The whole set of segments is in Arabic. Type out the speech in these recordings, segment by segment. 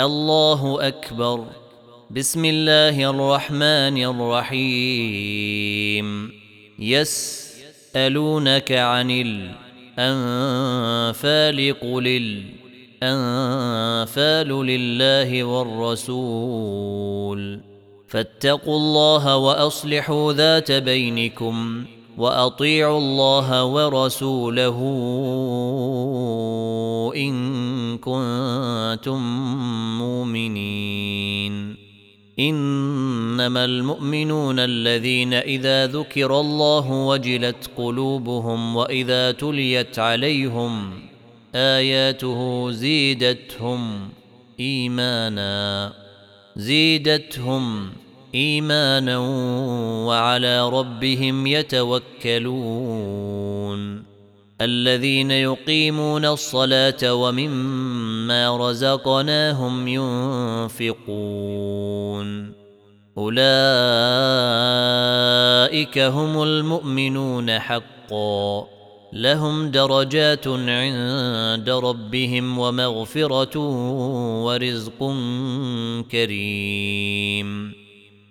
الله أكبر. بسم الله الرحمن الرحيم. يسألونك عن الأنفال قل الأنفال لله والرسول. فاتقوا الله وأصلحوا ذات بينكم. وأطيعوا الله ورسوله إن كنتم مؤمنين. إنما المؤمنون الذين إذا ذكر الله وجلت قلوبهم وإذا تليت عليهم آياته زيدتهم إيمانا زيدتهم إيمانا وعلى ربهم يتوكلون. الذين يقيمون الصلاة ومما رزقناهم ينفقون. أولئك هم المؤمنون حقا. لهم درجات عند ربهم ومغفرة ورزق كريم.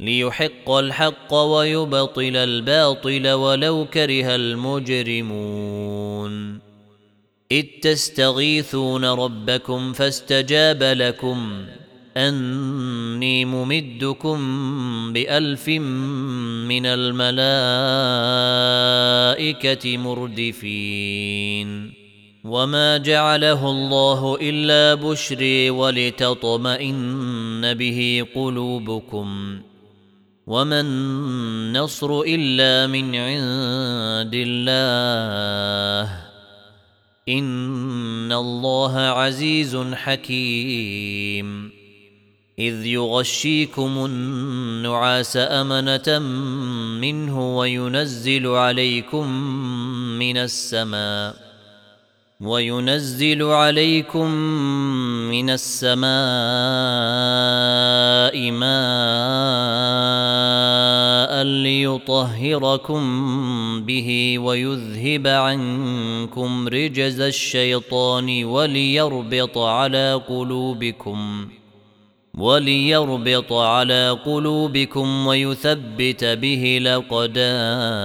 ليحق الحق ويبطل الباطل ولو كره المجرمون. إذ تستغيثون ربكم فاستجاب لكم. أني ممدكم بألف من الملائكة مردفين. وما جعله الله إلا بشري ولتطمئن به قلوبكم. وما النصر الا من عند الله ان الله عزيز حكيم اذ يغشيكم النعاس امنه منه وينزل عليكم من السماء وينزل عليكم من السماء ماء ليطهركم به ويذهب عنكم رجز الشيطان وليربط على قلوبكم وليربط على قلوبكم ويثبت به الأقدام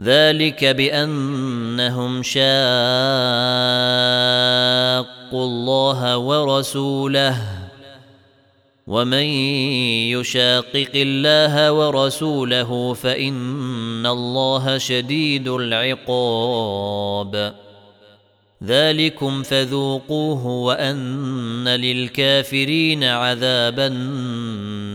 ذلك بأنهم شاقوا الله ورسوله. ومن يشاقق الله ورسوله فإن الله شديد العقاب. ذلكم فذوقوه وأن للكافرين عذاب النار.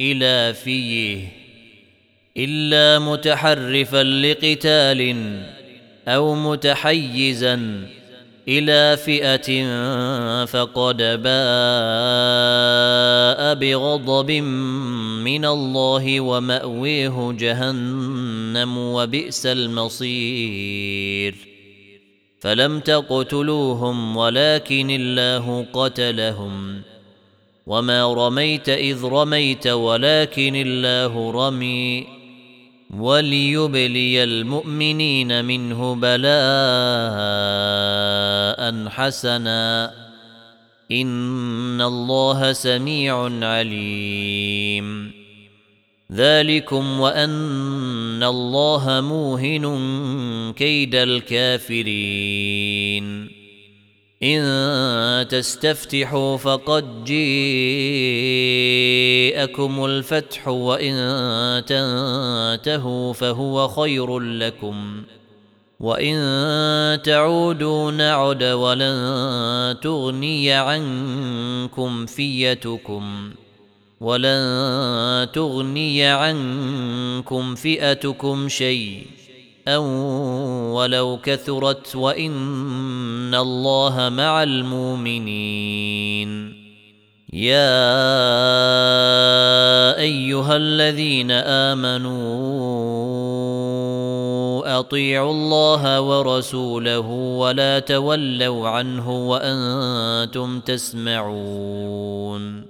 إلى فيه إلا متحرفا لقتال أو متحيزا إلى فئة فقد باء بغضب من الله ومأويه جهنم وبئس المصير. فلم تقتلوهم ولكن الله قتلهم. وما رميت اذ رميت ولكن الله رمي وليبلي المؤمنين منه بلاء حسنا ان الله سميع عليم ذلكم وان الله موهن كيد الكافرين إن تستفتحوا فقد جيءكم الفتح وإن تنتهوا فهو خير لكم وإن تعودوا نعد ولن تغني عنكم فيتكم ولن تغني عنكم فئتكم شيء أو ولو كثرت وإن الله مع المؤمنين. يا أيها الذين آمنوا أطيعوا الله ورسوله ولا تولوا عنه وأنتم تسمعون.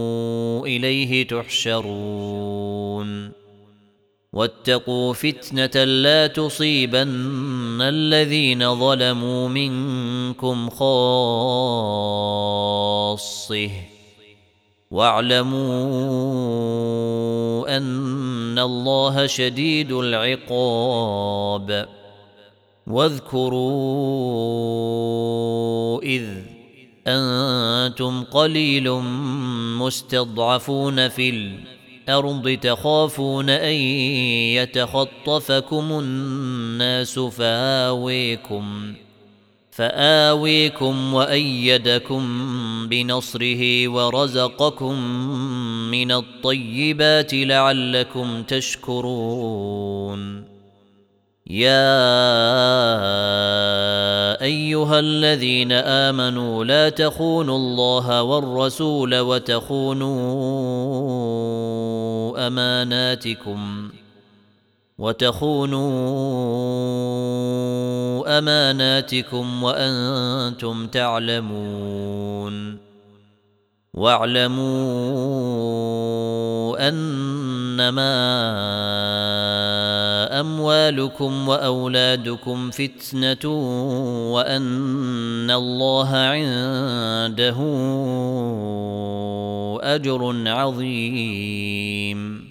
إليه تحشرون. واتقوا فتنة لا تصيبن الذين ظلموا منكم خاصة. واعلموا أن الله شديد العقاب. واذكروا إذ أنتم قليل مستضعفون في الأرض تخافون أن يتخطفكم الناس فآويكم فآويكم وأيدكم بنصره ورزقكم من الطيبات لعلكم تشكرون يا أيها الذين آمنوا لا تخونوا الله والرسول وتخونوا أماناتكم ۖ وتخونوا اماناتكم وأنتم تعلمون واعلموا أنما أموالكم وأولادكم فتنة وأن الله عنده أجر عظيم.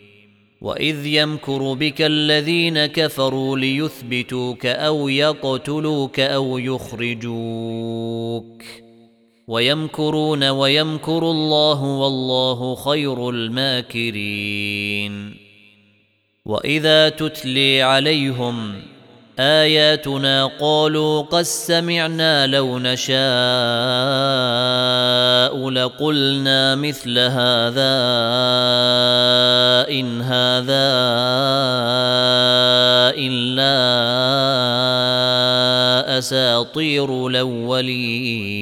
واذ يمكر بك الذين كفروا ليثبتوك أو يقتلوك أو يخرجوك ويمكرون ويمكر الله والله خير الماكرين واذا تتلي عليهم آياتنا قالوا قد سمعنا لو نشاء لقلنا مثل هذا إن هذا إلا أساطير الأولين.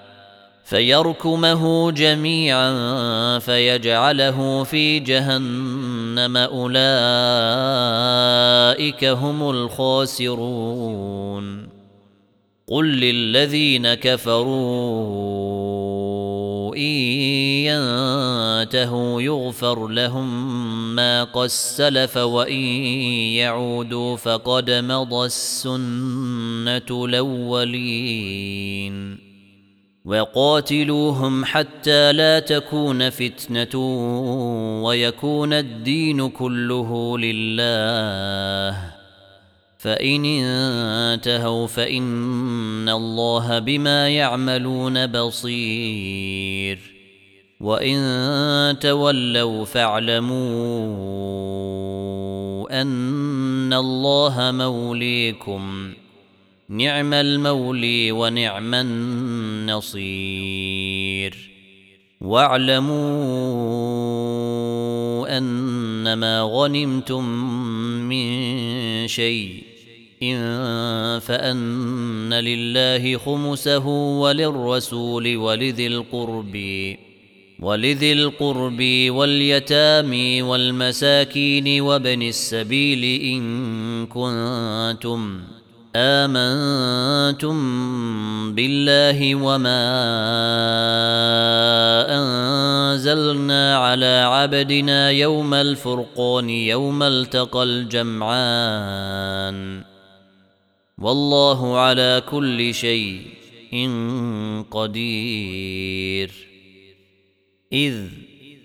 فيركمه جميعا فيجعله في جهنم أولئك هم الخاسرون. قل للذين كفروا إن ينتهوا يغفر لهم ما قد سلف وإن يعودوا فقد مضى السنة الأولين. وقاتلوهم حتى لا تكون فتنة ويكون الدين كله لله. فإن انتهوا فإن الله بما يعملون بصير. وإن تولوا فاعلموا أن الله موليكم. نعم المولي ونعم النصير. واعلموا أنما غنمتم من شيء إن فأن لله خمسه وللرسول ولذي القرب ولذي القرب واليتامى والمساكين وابن السبيل إن كنتم آمنتم بالله وما أنزلنا على عبدنا يوم الفرقان يوم التقى الجمعان. والله على كل شيء قدير. إذ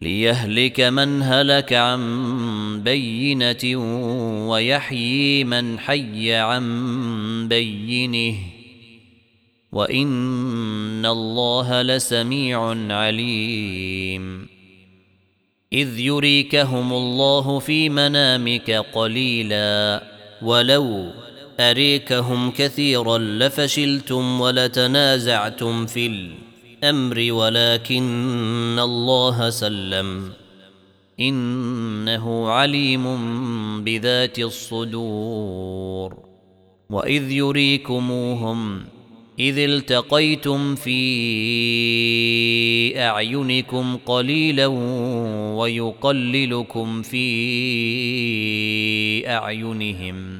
ليهلك من هلك عن بينة ويحيي من حي عن بينه وإن الله لسميع عليم. إذ يريكهم الله في منامك قليلا ولو أريكهم كثيرا لفشلتم ولتنازعتم في الأرض الأمر ولكن الله سلم. إنه عليم بذات الصدور. وإذ يريكموهم إذ التقيتم في أعينكم قليلا ويقللكم في أعينهم.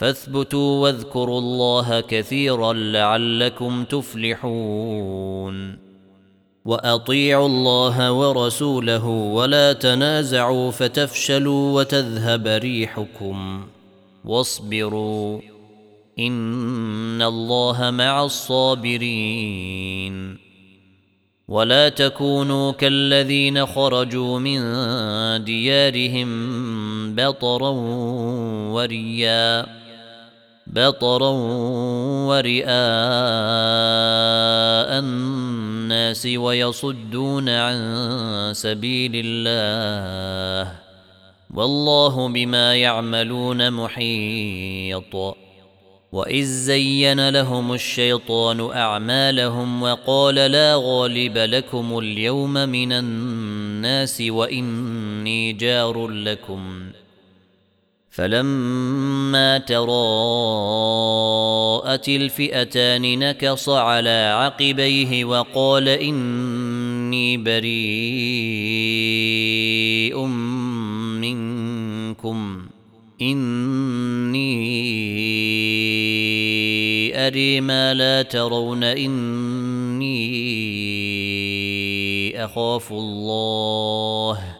فاثبتوا واذكروا الله كثيرا لعلكم تفلحون. وأطيعوا الله ورسوله ولا تنازعوا فتفشلوا وتذهب ريحكم. واصبروا إن الله مع الصابرين. ولا تكونوا كالذين خرجوا من ديارهم بطرا وريا. بطرا ورئاء الناس ويصدون عن سبيل الله والله بما يعملون محيط واذ زين لهم الشيطان اعمالهم وقال لا غالب لكم اليوم من الناس واني جار لكم فلما تراءت الفئتان نكص على عقبيه وقال إني بريء منكم إني أري ما لا ترون إني أخاف الله.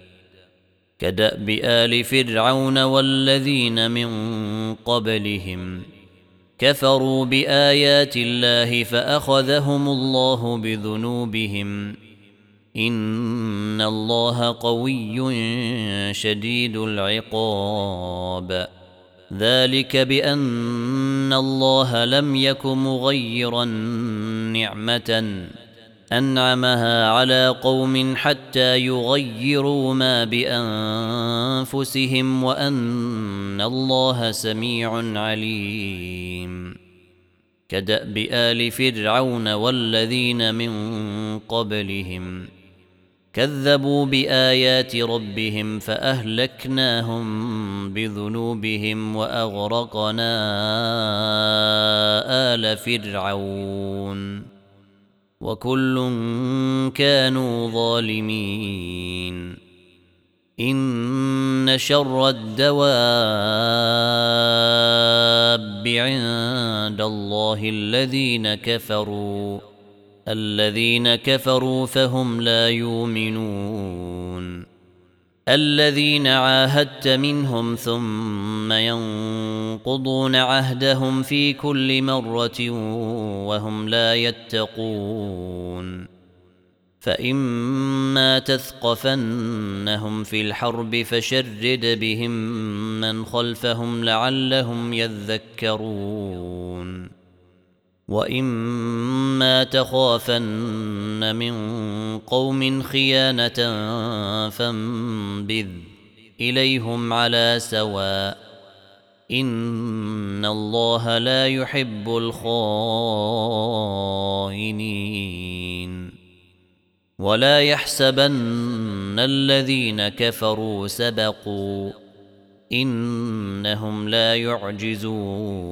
كدأب آل فرعون والذين من قبلهم كفروا بآيات الله فأخذهم الله بذنوبهم إن الله قوي شديد العقاب ذلك بأن الله لم يك مغيرا نعمة أنعمها على قوم حتى يغيروا ما بأنفسهم وأن الله سميع عليم. كدأب آل فرعون والذين من قبلهم كذبوا بآيات ربهم فأهلكناهم بذنوبهم وأغرقنا آل فرعون. وكل كانوا ظالمين. إن شر الدواب عند الله الذين كفروا الذين كفروا فهم لا يؤمنون. الذين عاهدت منهم ثم ينقضون عهدهم في كل مرة وهم لا يتقون. فإما تثقفنهم في الحرب فشرد بهم من خلفهم لعلهم يذكرون. واما تخافن من قوم خيانه فانبذ اليهم على سواء ان الله لا يحب الخائنين ولا يحسبن الذين كفروا سبقوا انهم لا يعجزون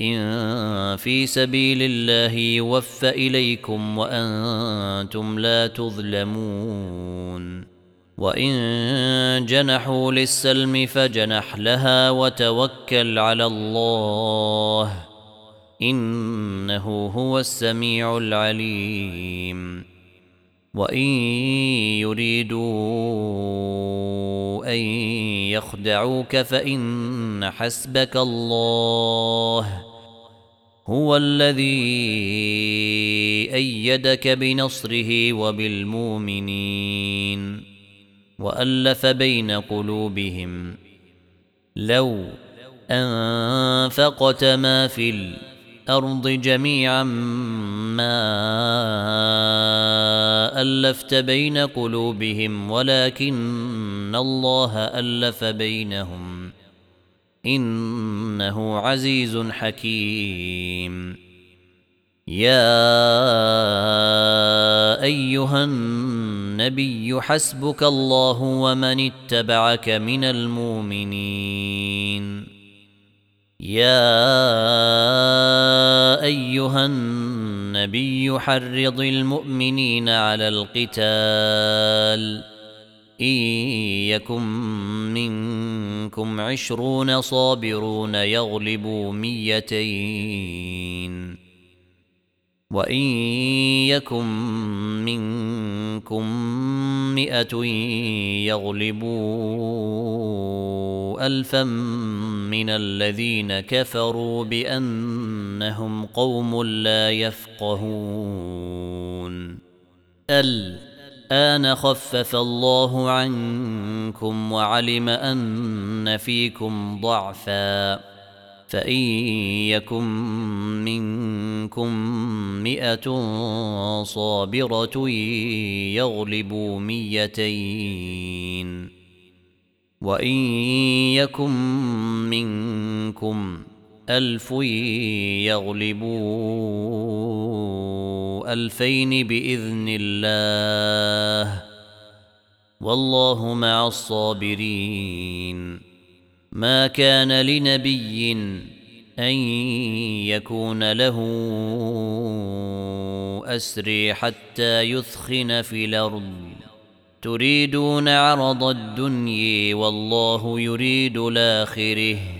إن في سبيل الله يوفى إليكم وأنتم لا تظلمون وإن جنحوا للسلم فجنح لها وتوكل على الله إنه هو السميع العليم وإن يريدوا أن يخدعوك فإن حسبك الله هو الذي أيدك بنصره وبالمؤمنين وألف بين قلوبهم لو أنفقت ما في الأرض جميعا ما ألفت بين قلوبهم ولكن الله ألف بينهم إنه عزيز حكيم. يا أيها النبي حسبك الله ومن اتبعك من المؤمنين. يا أيها النبي حرض المؤمنين على القتال. إن يكن منكم عشرون صابرون يغلبوا ميتين وإن يكن منكم مئة يغلبوا الفا من الذين كفروا بأنهم قوم لا يفقهون. الان خفف الله عنكم وعلم أن فيكم ضعفا فإن يكن منكم مئة صابرة يغلبوا ميتين وإن يكن منكم ألف يغلبوا ألفين بإذن الله والله مع الصابرين ما كان لنبي أن يكون له اسري حتى يثخن في الأرض تريدون عرض الدنيا والله يريد الآخره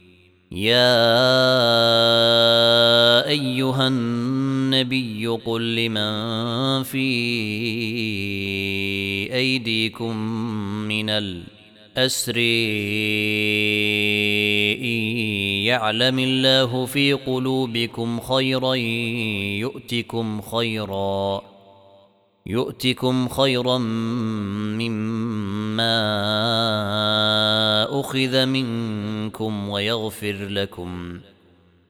يا أيها النبي قل لمن في أيديكم من الأسر يعلم الله في قلوبكم خيرا يؤتكم خيرا يؤتكم خيرا مما أخذ منكم ويغفر لكم.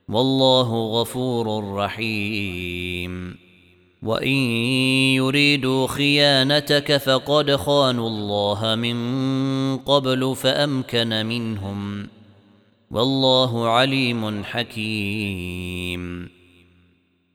والله غفور رحيم. وإن يريدوا خيانتك فقد خانوا الله من قبل فأمكن منهم. والله عليم حكيم.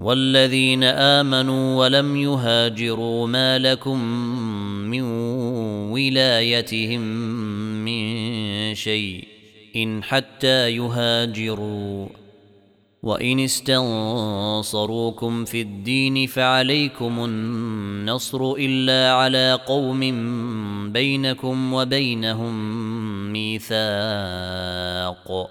والذين آمنوا ولم يهاجروا ما لكم من ولايتهم من شيء إن حتى يهاجروا. وإن استنصروكم في الدين فعليكم النصر إلا على قوم بينكم وبينهم ميثاق.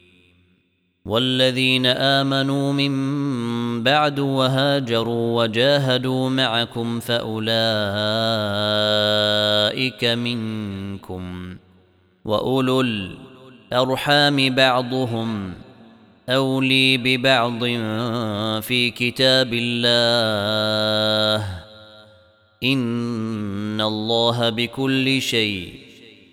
والذين آمنوا من بعد وهاجروا وجاهدوا معكم فأولئك منكم ۖ وأولو الأرحام بعضهم أولي ببعض في كتاب الله إن الله بكل شيء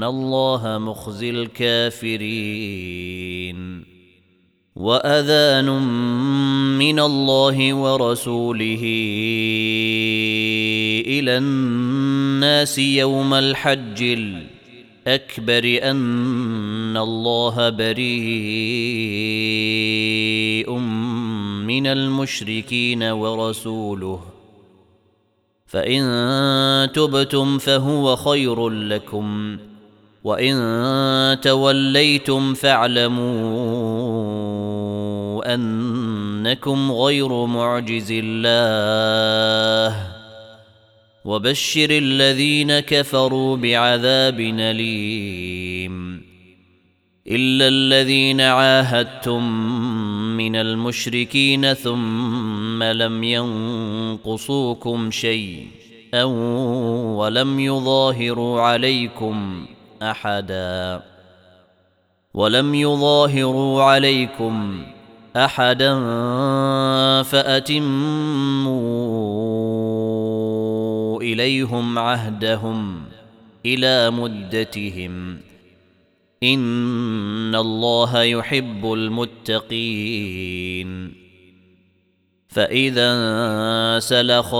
وان الله مخزي الكافرين واذان من الله ورسوله إلى الناس يوم الحج الأكبر أن الله بريء من المشركين ورسوله فإن تبتم فهو خير لكم وإن توليتم فاعلموا أنكم غير معجز الله وبشر الذين كفروا بعذاب أليم إلا الذين عاهدتم من المشركين ثم لم ينقصوكم أو ولم يظاهروا عليكم أحدا. ولم يظاهروا عليكم أحدا فأتموا إليهم عهدهم إلى مدتهم. إن الله يحب المتقين. فإذا سلخ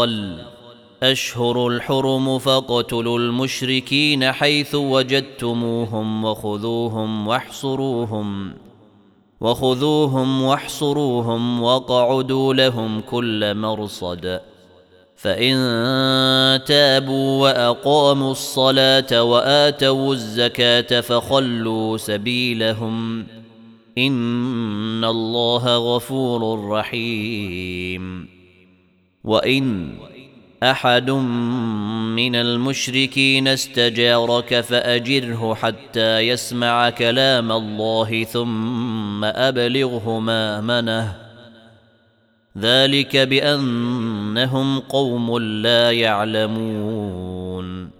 الأشهر الحرم فاقتلوا المشركين حيث وجدتموهم وخذوهم واحصروهم وخذوهم واحصروهم واقعدوا لهم كل مرصد. فإن تابوا وأقاموا الصلاة وآتوا الزكاة فخلوا سبيلهم. إن الله غفور رحيم. وإن أحد من المشركين استجارك فأجره حتى يسمع كلام الله ثم أبلغه مامنه ذلك بأنهم قوم لا يعلمون.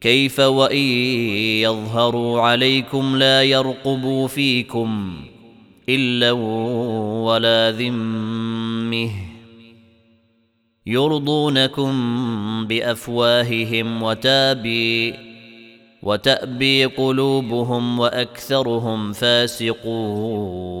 كيف وإن يظهروا عليكم لا يرقبوا فيكم إلا ولا ذمه يرضونكم بأفواههم وتابي وتأبي قلوبهم وأكثرهم فاسقون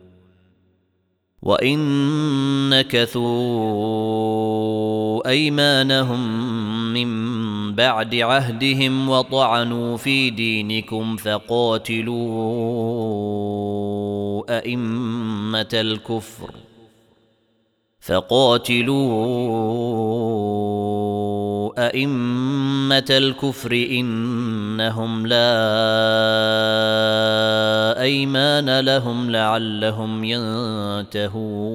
وان نكثوا ايمانهم من بعد عهدهم وطعنوا في دينكم فقاتلوا ائمه الكفر فقاتلوا أئمة الكفر إنهم لا أيمان لهم لعلهم ينتهون.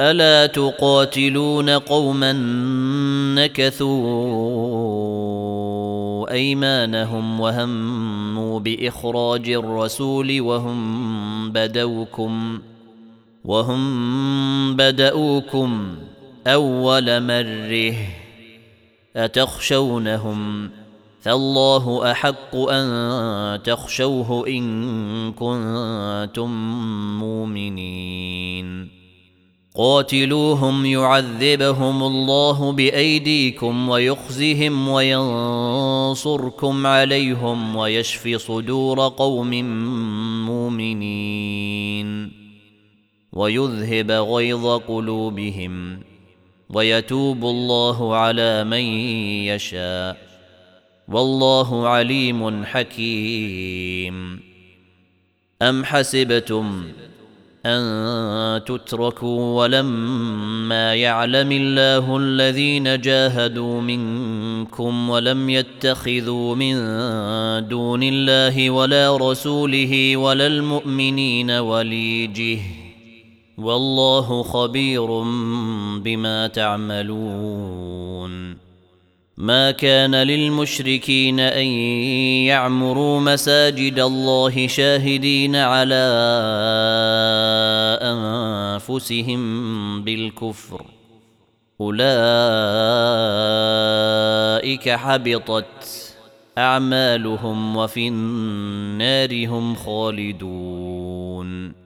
ألا تقاتلون قوما نكثوا أيمانهم وهموا بإخراج الرسول وهم بدوكم وهم بدؤوكم أول مره. أتخشونهم؟ فالله أحق أن تخشوه إن كنتم مؤمنين. قاتلوهم يعذبهم الله بأيديكم ويخزهم وينصركم عليهم ويشف صدور قوم مؤمنين. ويذهب غيظ قلوبهم ويتوب الله على من يشاء والله عليم حكيم. أم حسبتم أن تتركوا ولما يعلم الله الذين جاهدوا منكم ولم يتخذوا من دون الله ولا رسوله ولا المؤمنين وليجه والله خبير بما تعملون. ما كان للمشركين أن يعمروا مساجد الله شاهدين على أنفسهم بالكفر. أولئك حبطت أعمالهم وفي النار هم خالدون.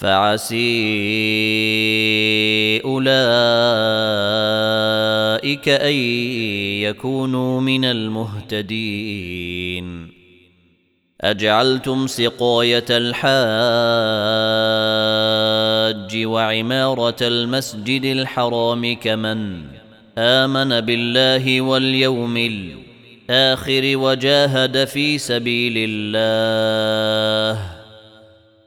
فعسي أولئك أن يكونوا من المهتدين. أجعلتم سقاية الحاج وعمارة المسجد الحرام كمن آمن بالله واليوم الآخر وجاهد في سبيل الله.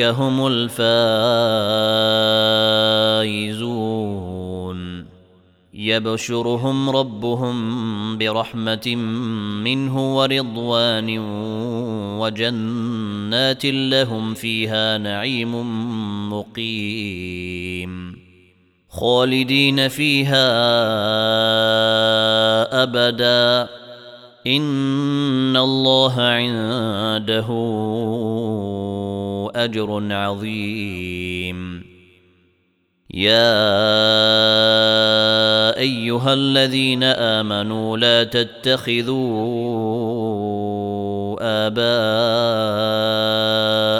هم الفائزون. يبشرهم ربهم برحمة منه ورضوان وجنات لهم فيها نعيم مقيم. خالدين فيها أبدا. ان الله عنده اجر عظيم. يا ايها الذين امنوا لا تتخذوا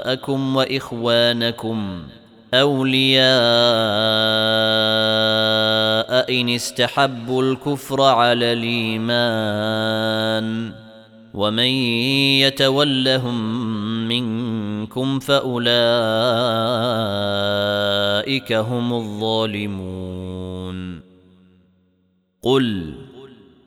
اباءكم واخوانكم اولياء إن استحبوا الكفر على الإيمان ومن يتولهم منكم فأولئك هم الظالمون. قل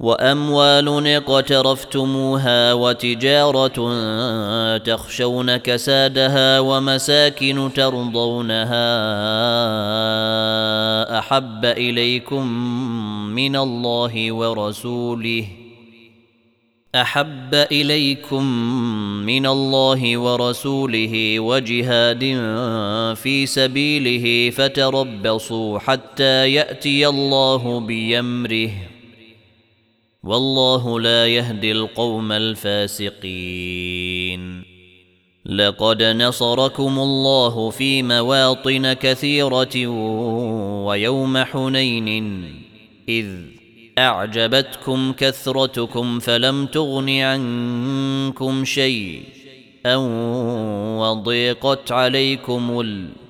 وأموال اقترفتموها وتجارة تخشون كسادها ومساكن ترضونها أحب إليكم من الله ورسوله أحب إليكم من الله ورسوله وجهاد في سبيله فتربصوا حتى يأتي الله بأمره والله لا يهدي القوم الفاسقين. لقد نصركم الله في مواطن كثيرة ويوم حنين إذ أعجبتكم كثرتكم فلم تغن عنكم أو وضيقت عليكم الأرض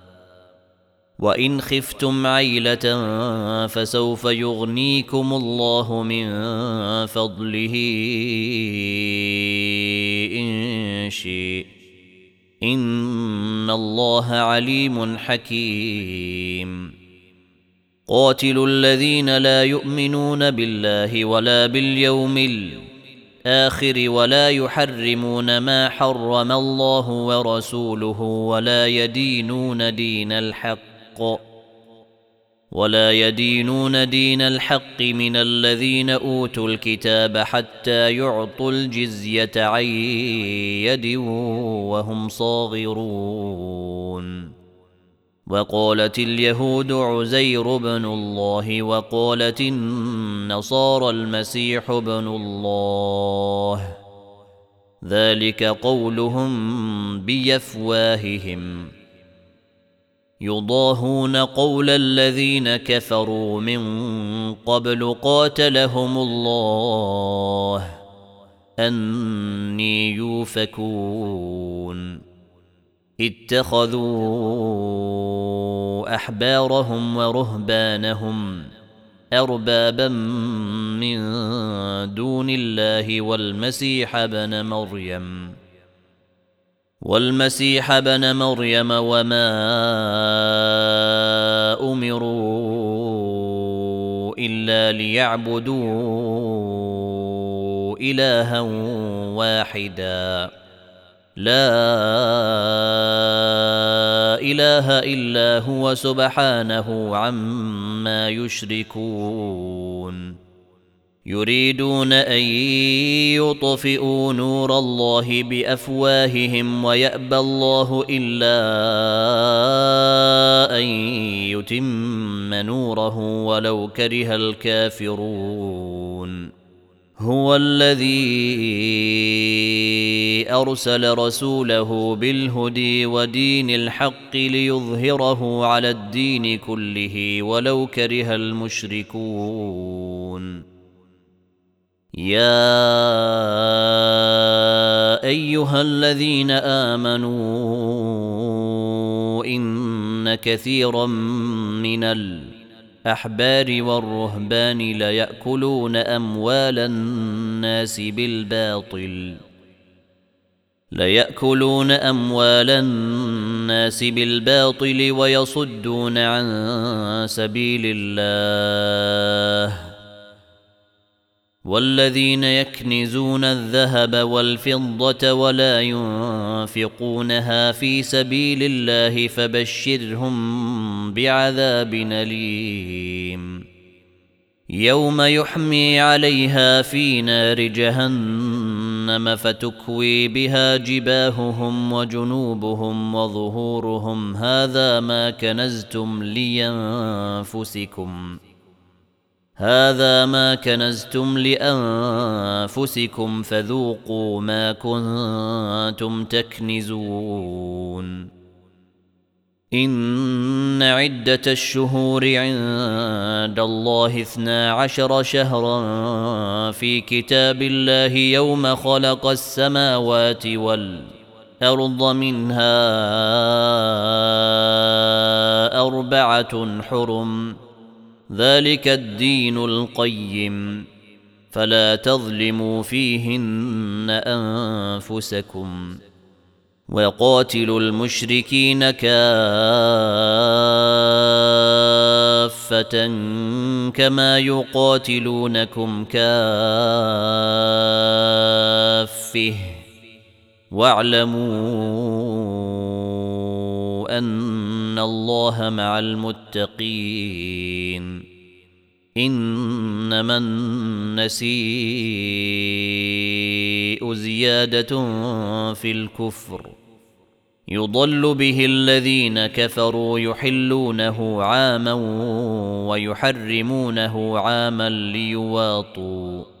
وإن خفتم عيلة فسوف يغنيكم الله من فضله إن شئ. إن الله عليم حكيم. قاتلوا الذين لا يؤمنون بالله ولا باليوم الآخر ولا يحرمون ما حرم الله ورسوله ولا يدينون دين الحق. ولا يدينون دين الحق من الذين أوتوا الكتاب حتى يعطوا الجزية عن يد وهم صاغرون. وقالت اليهود عزير بن الله وقالت النصارى المسيح بن الله. ذلك قولهم بيفواههم. يضاهون قول الذين كفروا من قبل قاتلهم الله أني يوفكون. اتخذوا أحبارهم ورهبانهم أربابا من دون الله والمسيح ابن مريم. والمسيح ابن مريم وما أمروا إلا ليعبدوا إلها واحدا. لا إله إلا هو سبحانه عما يشركون. يريدون أن يطفئوا نور الله بأفواههم ويأبى الله إلا أن يتم نوره ولو كره الكافرون. هو الذي أرسل رسوله بالهدي ودين الحق ليظهره على الدين كله ولو كره المشركون. يا أيها الذين آمنوا إن كثيرا من الأحبار والرهبان ليأكلون أموال الناس بالباطل. ليأكلون أموال الناس بالباطل ويصدون عن سبيل الله. والذين يكنزون الذهب والفضة ولا ينفقونها في سبيل الله فبشرهم بعذاب أليم. يوم يحمي عليها في نار جهنم فتكوي بها جباههم وجنوبهم وظهورهم. هذا ما كنزتم لينفسكم ۖ. هذا ما كنزتم لأنفسكم فذوقوا ما كنتم تكنزون. إن عدة الشهور عند الله اثنا عشر شهرا في كتاب الله يوم خلق السماوات والأرض منها أربعة حرم. ذلك الدين القيم. فلا تظلموا فيهن أنفسكم وقاتلوا المشركين كافة كما يقاتلونكم كافه. واعلموا أن الله مع المتقين. إنما النسيء زيادة في الكفر. يضل به الذين كفروا يحلونه عاما ويحرمونه عاما ليواطوا.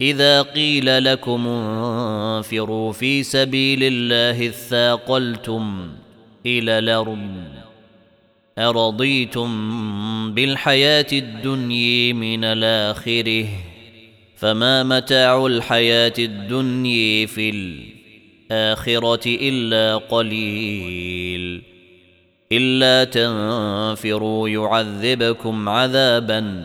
إذا قيل لكم انفروا في سبيل الله اثاقلتم إلى الأرض أرضيتم بالحياة الدنيا من الآخرة فما متاع الحياة الدنيا في الآخرة إلا قليل إلا تنفروا يعذبكم عذابا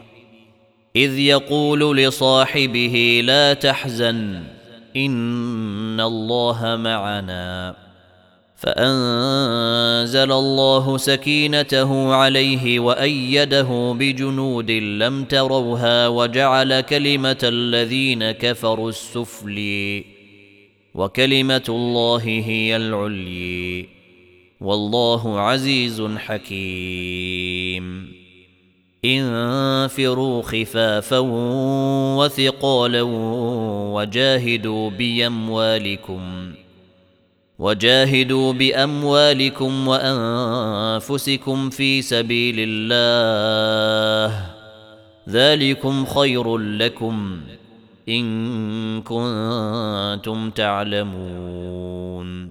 إذ يقول لصاحبه لا تحزن إن الله معنا. فأنزل الله سكينته عليه وأيده بجنود لم تروها وجعل كلمة الذين كفروا السفلي وكلمة الله هي العلي. والله عزيز حكيم. انفروا خفافا وثقالا وجاهدوا بأموالكم وجاهدوا بأموالكم وأنفسكم في سبيل الله. ذلكم خير لكم إن كنتم تعلمون.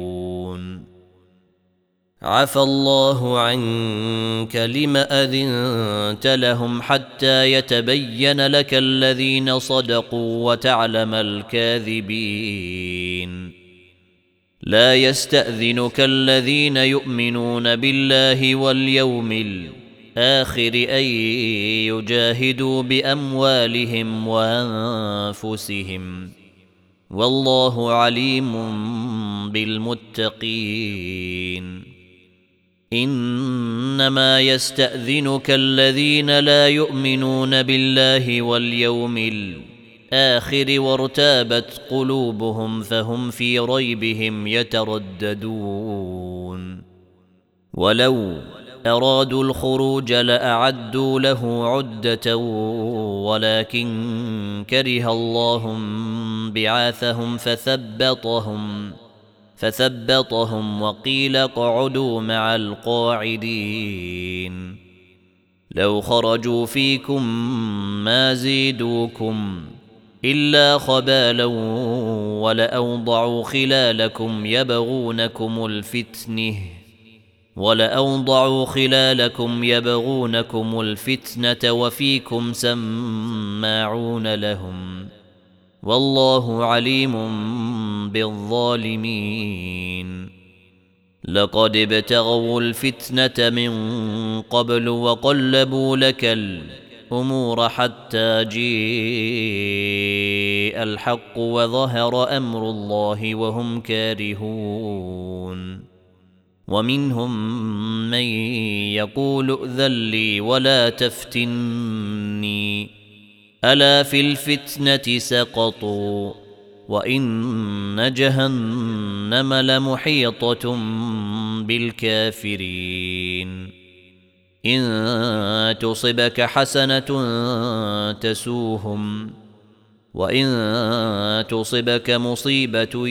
عفى الله عنك لم أذنت لهم حتى يتبين لك الذين صدقوا وتعلم الكاذبين. لا يستأذنك الذين يؤمنون بالله واليوم الآخر أن يجاهدوا بأموالهم وأنفسهم. والله عليم بالمتقين. إنما يستأذنك الذين لا يؤمنون بالله واليوم الآخر وارتابت قلوبهم فهم في ريبهم يترددون. ولو أرادوا الخروج لأعدوا له عدة ولكن كره الله بعاثهم فثبطهم. فثبطهم وقيل اقعدوا مع القاعدين. لو خرجوا فيكم ما زيدوكم إلا خبالا ولأوضعوا خلالكم يبغونكم الفتنه ولأوضعوا خلالكم يبغونكم الفتنة وفيكم سماعون لهم. والله عليم بالظالمين. لقد ابتغوا الفتنة من قبل وقلبوا لك الأمور حتى جيء الحق وظهر أمر الله وهم كارهون. ومنهم من يقول ائذن لي ولا تفتني. ألا في الفتنة سقطوا وإن جهنم لمحيطة بالكافرين. إن تصبك حسنة تسوهم وإن تصبك مصيبة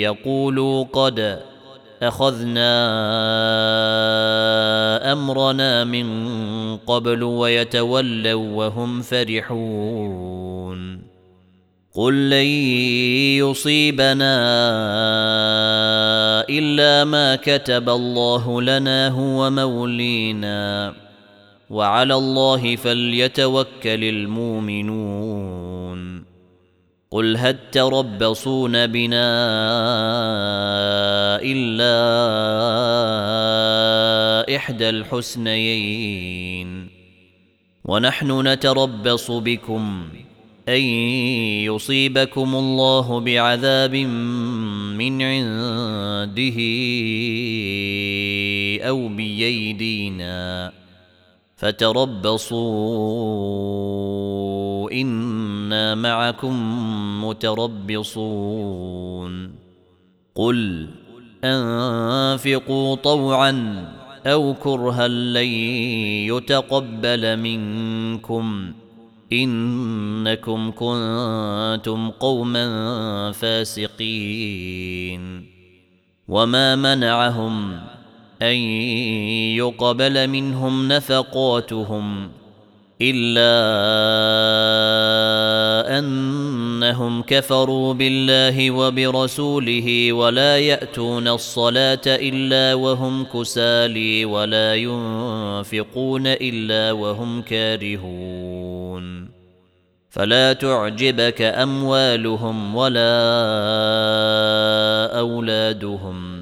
يقولوا قد أخذنا أمرنا من قبل ويتولوا وهم فرحون. قل لن يصيبنا إلا ما كتب الله لنا هو مولينا. وعلى الله فليتوكل المؤمنون. قل هل تربصون بنا الا احدى الحسنيين ونحن نتربص بكم ان يصيبكم الله بعذاب من عنده أو بيدينا فتربصوا. إنا معكم متربصون. قل أنفقوا طوعا أو كرها لن يتقبل منكم. إنكم كنتم قوما فاسقين. وما منعهم ان يقبل منهم نفقاتهم الا انهم كفروا بالله وبرسوله ولا ياتون الصلاه الا وهم كسالي ولا ينفقون الا وهم كارهون فلا تعجبك اموالهم ولا اولادهم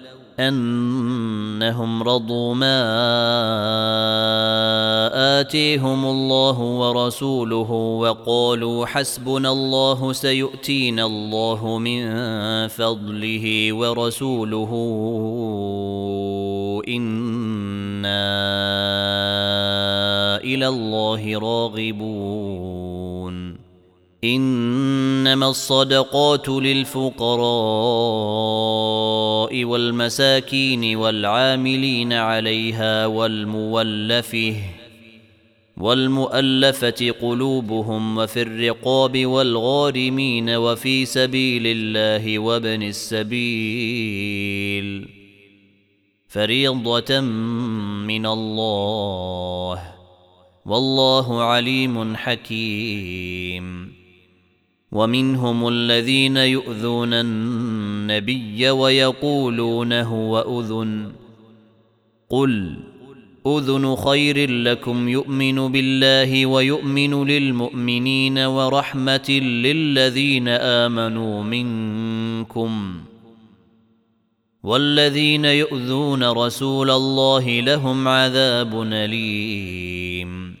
أنهم رضوا ما آتيهم الله ورسوله وقالوا حسبنا الله سيؤتينا الله من فضله ورسوله إنا إلى الله راغبون. إنما الصدقات للفقراء والمساكين والعاملين عليها والمولفه والمؤلفة قلوبهم وفي الرقاب والغارمين وفي سبيل الله وابن السبيل فريضة من الله والله عليم حكيم ومنهم الذين يؤذون النبي ويقولون هو أذن. قل أذن خير لكم يؤمن بالله ويؤمن للمؤمنين ورحمة للذين آمنوا منكم. والذين يؤذون رسول الله لهم عذاب أليم.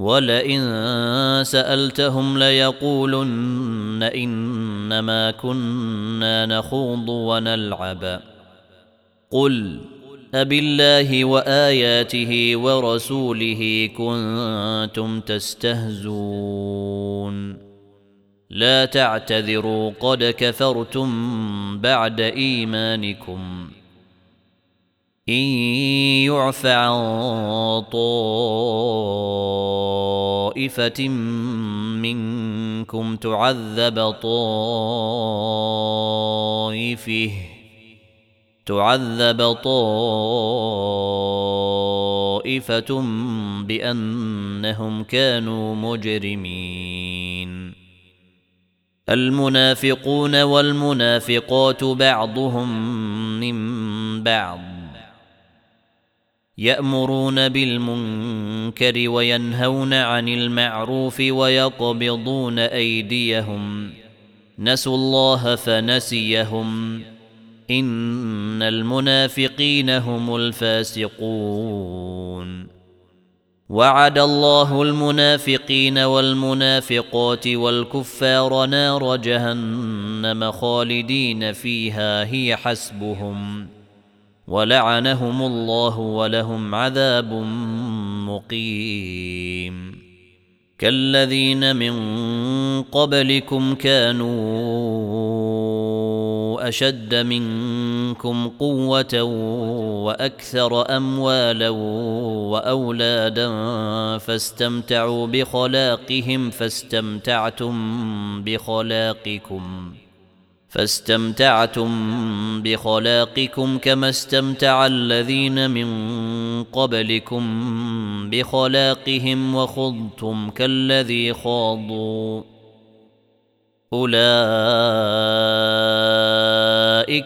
ولئن سألتهم ليقولن إنما كنا نخوض ونلعب. قل أبالله وآياته ورسوله كنتم تستهزون لا تعتذروا قد كفرتم بعد إيمانكم. إن يعف عن طائفة منكم تعذب طائفه تعذب طائفة بأنهم كانوا مجرمين. المنافقون والمنافقات بعضهم من بعض. يأمرون بالمنكر وينهون عن المعروف ويقبضون أيديهم. نسوا الله فنسيهم. إن المنافقين هم الفاسقون. وعد الله المنافقين والمنافقات والكفار نار جهنم خالدين فيها هي حسبهم. ولعنهم الله ولهم عذاب مقيم. كالذين من قبلكم كانوا أشد منكم قوة وأكثر أموالا وأولادا فاستمتعوا بخلاقهم فاستمتعتم بخلاقكم. فاستمتعتم بخلاقكم كما استمتع الذين من قبلكم بخلاقهم وخضتم كالذي خاضوا. أولئك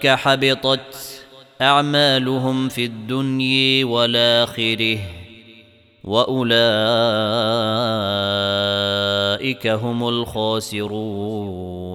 حبطت أعمالهم في الدنيا والآخرة وأولئك هم الخاسرون.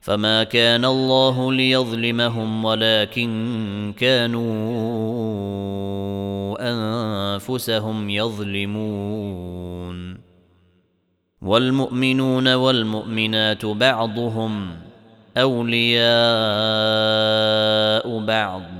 فما كان الله ليظلمهم ولكن كانوا أنفسهم يظلمون. والمؤمنون والمؤمنات بعضهم أولياء بعض.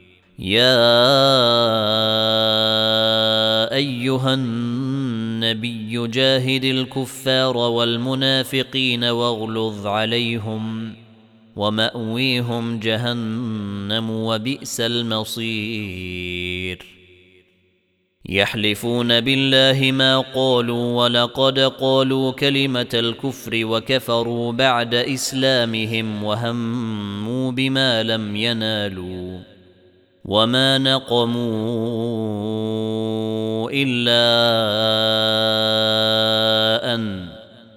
يا أيها النبي جاهد الكفار والمنافقين واغلظ عليهم ومأويهم جهنم وبئس المصير. يحلفون بالله ما قالوا ولقد قالوا كلمة الكفر وكفروا بعد إسلامهم وهموا بما لم ينالوا. وما نقموا الا ان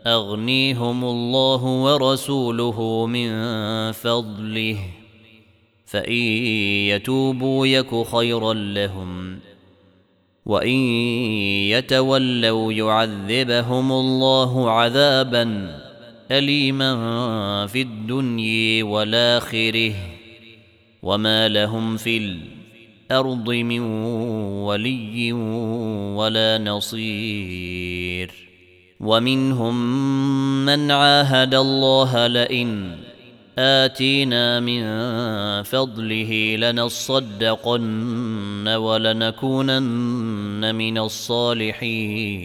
اغنيهم الله ورسوله من فضله فان يتوبوا يك خيرا لهم وان يتولوا يعذبهم الله عذابا اليما في الدنيا والاخره وما لهم في الأرض من ولي ولا نصير ومنهم من عاهد الله لئن اتينا من فضله لنصدقن ولنكونن من الصالحين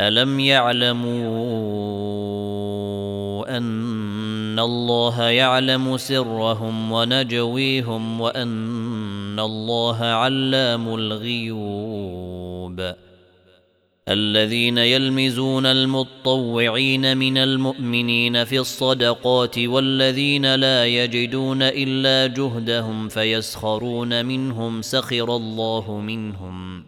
الم يعلموا ان الله يعلم سرهم ونجويهم وان الله علام الغيوب الذين يلمزون المطوعين من المؤمنين في الصدقات والذين لا يجدون الا جهدهم فيسخرون منهم سخر الله منهم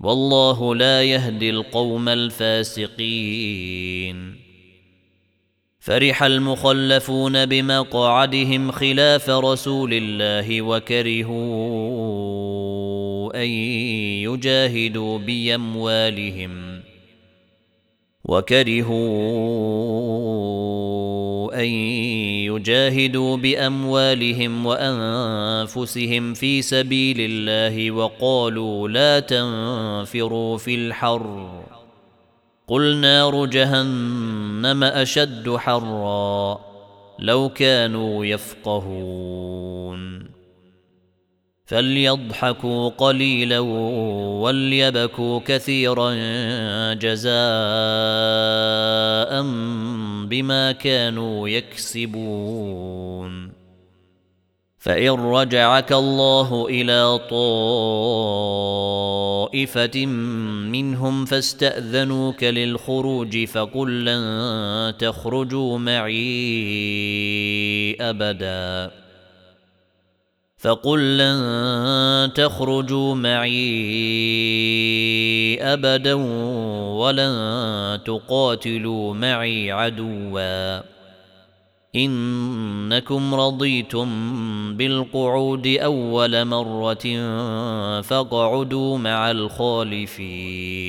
والله لا يهدي القوم الفاسقين. فرح المخلفون بمقعدهم خلاف رسول الله وكرهوا أن يجاهدوا بأموالهم وكرهوا أن يجاهدوا بأموالهم وأنفسهم في سبيل الله وقالوا لا تنفروا في الحر. قل نار جهنم أشد حرا لو كانوا يفقهون. فليضحكوا قليلا وليبكوا كثيرا جزاء بما كانوا يكسبون. فإن رجعك الله إلى طائفة منهم فاستأذنوك للخروج فقل لن تخرجوا معي ابدا. فقل لن تخرجوا معي أبدا ولن تقاتلوا معي عدوا. إنكم رضيتم بالقعود أول مرة فاقعدوا مع الخالفين.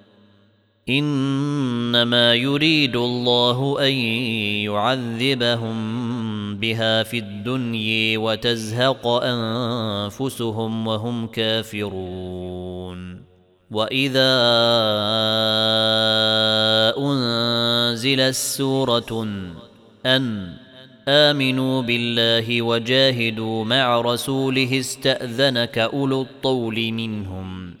إنما يريد الله أن يعذبهم بها في الدنيا وتزهق أنفسهم وهم كافرون. وإذا أنزلت سورة أن آمنوا بالله وجاهدوا مع رسوله استأذنك أولو الطول منهم.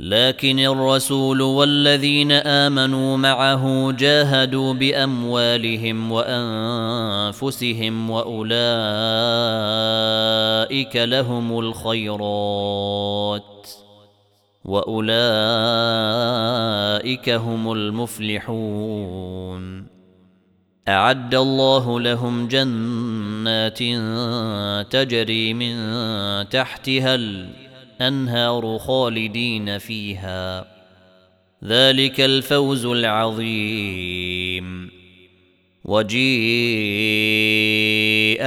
لكن الرسول والذين آمنوا معه جاهدوا بأموالهم وأنفسهم وأولئك لهم الخيرات وأولئك هم المفلحون. أعد الله لهم جنات تجري من تحتها الانهار خالدين فيها. ذلك الفوز العظيم. وجيء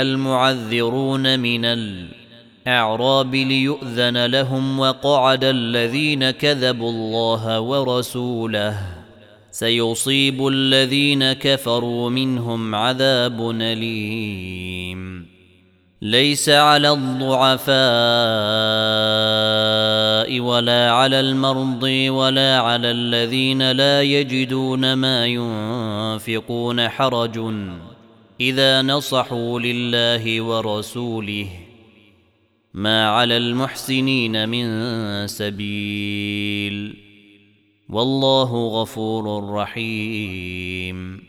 المعذرون من الأعراب ليؤذن لهم وقعد الذين كذبوا الله ورسوله. سيصيب الذين كفروا منهم عذاب أليم. ليس على الضعفاء ولا على المرضى ولا على الذين لا يجدون ما ينفقون حرج. إذا نصحوا لله ورسوله ما على المحسنين من سبيل. والله غفور رحيم.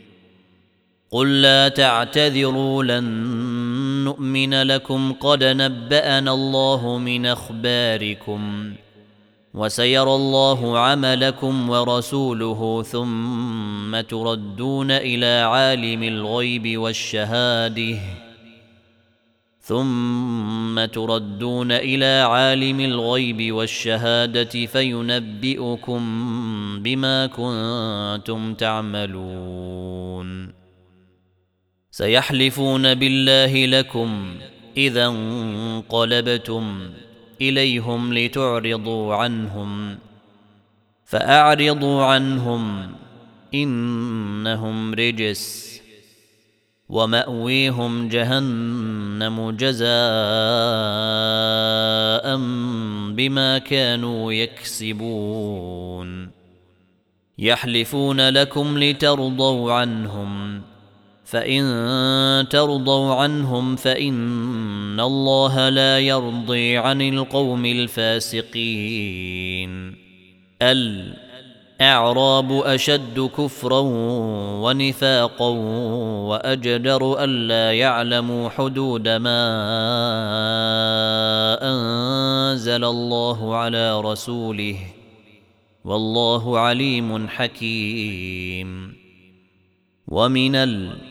قل لا تعتذروا لن نؤمن لكم. قد نبأنا الله من أخباركم وسيرى الله عملكم ورسوله ثم تردون إلى عالم الغيب والشهادة ثم تردون إلى عالم الغيب والشهادة فينبئكم بما كنتم تعملون. سيحلفون بالله لكم إذا انقلبتم إليهم لتعرضوا عنهم فأعرضوا عنهم إنهم رجس ومأويهم جهنم جزاء بما كانوا يكسبون يحلفون لكم لترضوا عنهم فإن ترضوا عنهم فإن الله لا يرضي عن القوم الفاسقين. الأعراب أشد كفرا ونفاقا وأجدر ألا يعلموا حدود ما أنزل الله على رسوله. والله عليم حكيم. ومن الأعراب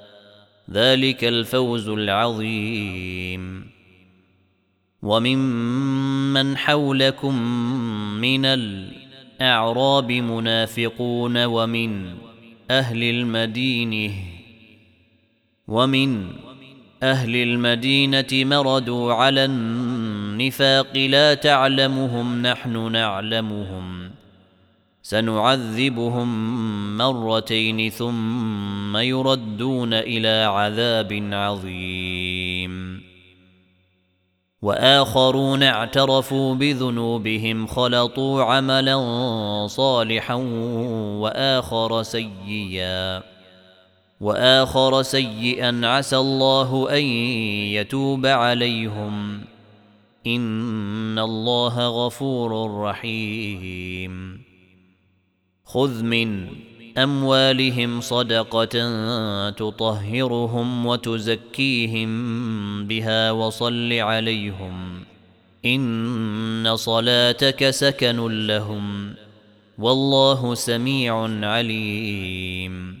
ذلك الفوز العظيم. وممن حولكم من الأعراب منافقون ومن أهل المدينة ومن أهل المدينة مردوا على النفاق لا تعلمهم نحن نعلمهم. سنعذبهم مرتين ثم يردون إلى عذاب عظيم. وآخرون اعترفوا بذنوبهم خلطوا عملا صالحا وآخر سيئا وآخر سيئا عسى الله أن يتوب عليهم. إن الله غفور رحيم. خذ من اموالهم صدقه تطهرهم وتزكيهم بها وصل عليهم ان صلاتك سكن لهم والله سميع عليم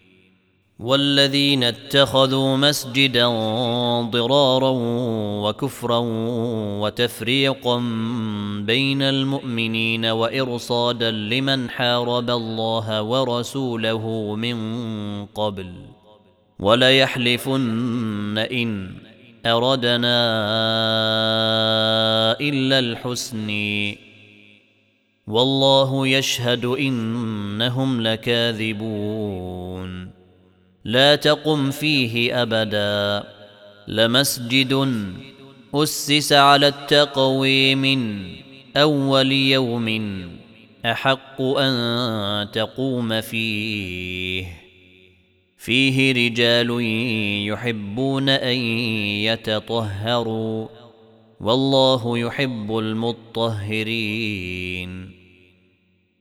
والذين اتخذوا مسجدا ضرارا وكفرا وتفريقا بين المؤمنين وإرصادا لمن حارب الله ورسوله من قبل. وليحلفن إن أردنا إلا الحسن. والله يشهد إنهم لكاذبون. لا تقم فيه أبدا. لمسجد أسس على التقوي من أول يوم أحق أن تقوم فيه. فيه رجال يحبون أن يتطهروا والله يحب المطهرين.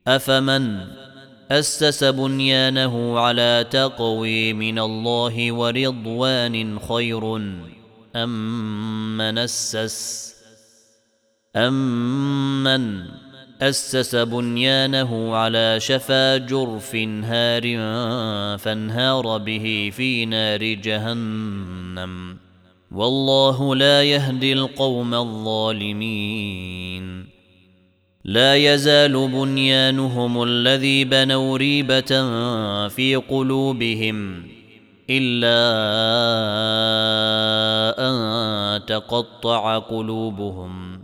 أفمن أسس بنيانه على تقوي من الله ورضوان خير. أم من أسس امن أسس بنيانه على شفا جرف هار فانهار به في نار جهنم. والله لا يهدي القوم الظالمين. لا يزال بنيانهم الذي بنوا ريبة في قلوبهم إلا أن تقطع قلوبهم.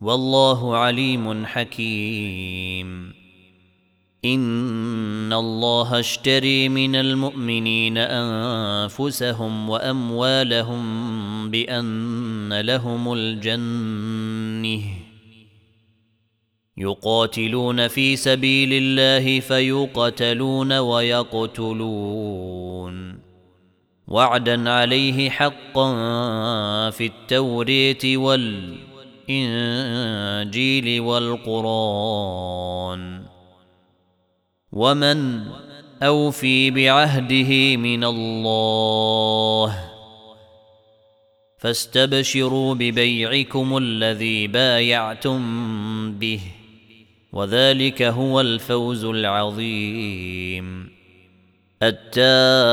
والله عليم حكيم. إن الله اشتري من المؤمنين أنفسهم وأموالهم بأن لهم الجنة. يقاتلون في سبيل الله فيقتلون ويقتلون. وعدا عليه حقا في التوريت والإنجيل والقرآن. ومن أوفي بعهده من الله فاستبشروا ببيعكم الذي بايعتم به. وذلك هو الفوز العظيم. التائبون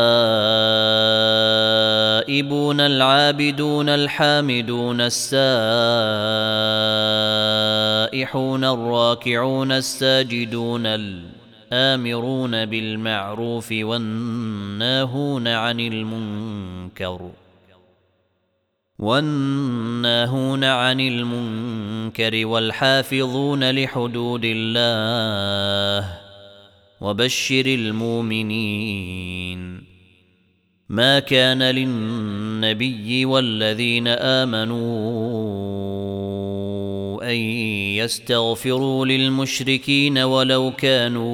العابدون الحامدون السائحون الراكعون الساجدون الآمرون بالمعروف والناهون عن المنكر. والناهون عن المنكر والحافظون لحدود الله وبشر المؤمنين. ما كان للنبي والذين آمنوا أن يستغفروا للمشركين ولو كانوا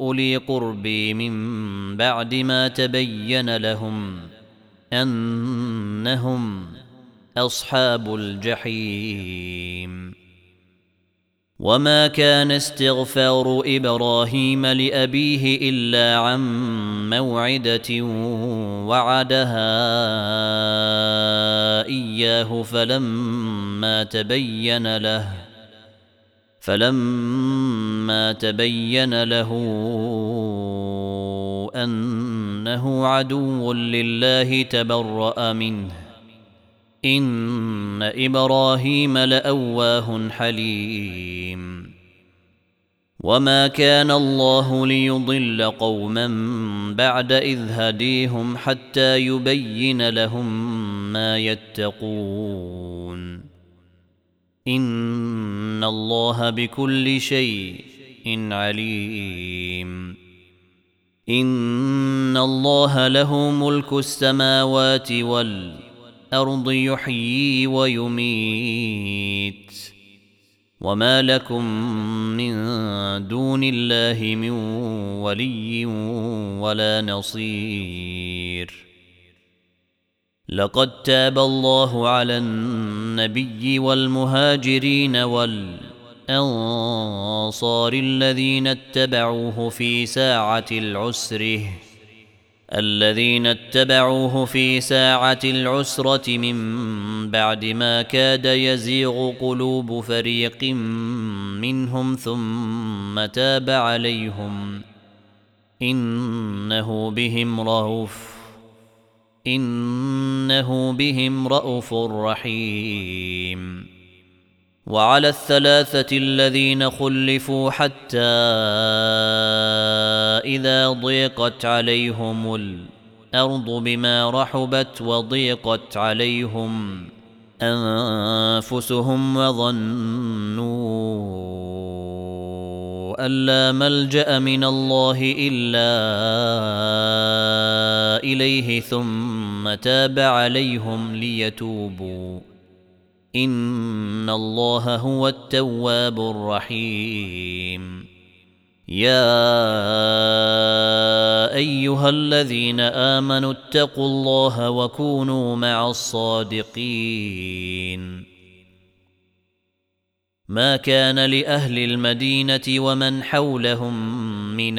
أولي قرب من بعد ما تبين لهم أنهم أصحاب الجحيم. وما كان استغفار إبراهيم لأبيه إلا عن موعدة وعدها إياه فلما تبين له فلما تبين له أنه عدو لله تبرأ منه. إن إبراهيم لأواه حليم. وما كان الله ليضل قوما بعد إذ هديهم حتى يبين لهم ما يتقون. إن الله بكل شيء عليم. ان الله له ملك السماوات والارض يحيي ويميت وما لكم من دون الله من ولي ولا نصير لقد تاب الله على النبي والمهاجرين والأنصار الذين اتبعوه في ساعة العسره الذين اتبعوه في ساعة العسرة من بعد ما كاد يزيغ قلوب فريق منهم ثم تاب عليهم ۖ. إنه بهم رؤوف إنه بهم رءوف رحيم. وعلى الثلاثة الذين خلفوا حتى إذا ضيقت عليهم الأرض بما رحبت وضيقت عليهم أنفسهم وظنوا أن لا ملجأ من الله إلا إليه ثم تاب عليهم ليتوبوا. ان الله هو التواب الرحيم. يا ايها الذين امنوا اتقوا الله وكونوا مع الصادقين. ما كان لاهل المدينة ومن حولهم من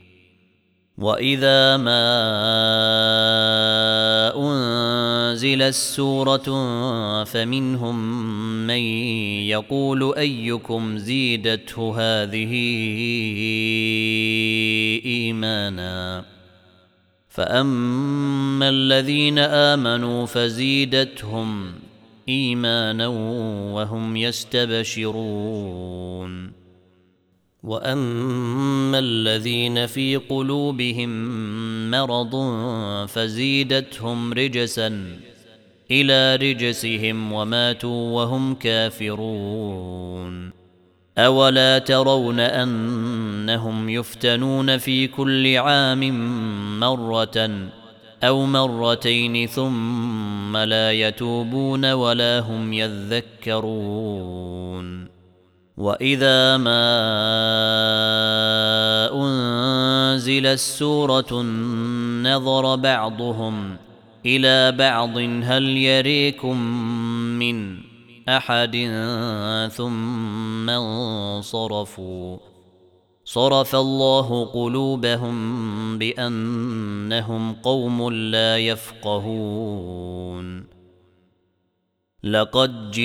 واذا ما انزلت سوره فمنهم من يقول ايكم زيدته هذه ايمانا فاما الذين امنوا فزيدتهم ايمانا وهم يستبشرون واما الذين في قلوبهم مرض فزيدتهم رجسا إلى رجسهم وماتوا وهم كافرون اولا ترون انهم يفتنون في كل عام مره أو مرتين ثم لا يتوبون ولا هم يذكرون واذا ما انزلت سوره نظر بعضهم إلى بعض هل يريكم من احد ثم انصرفوا صرف الله قلوبهم بانهم قوم لا يفقهون لقد جيءكم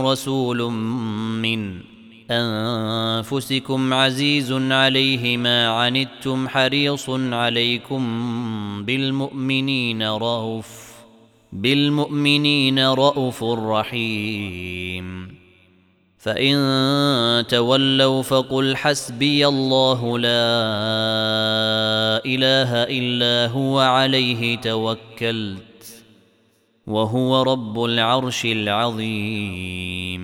رسول من أنفسكم عزيز عليه ما عنتم حريص عليكم بالمؤمنين رؤوف بالمؤمنين رؤوف رحيم. فإن تولوا فقل حسبي الله لا إله إلا هو عليه توكلت. وهو رب العرش العظيم.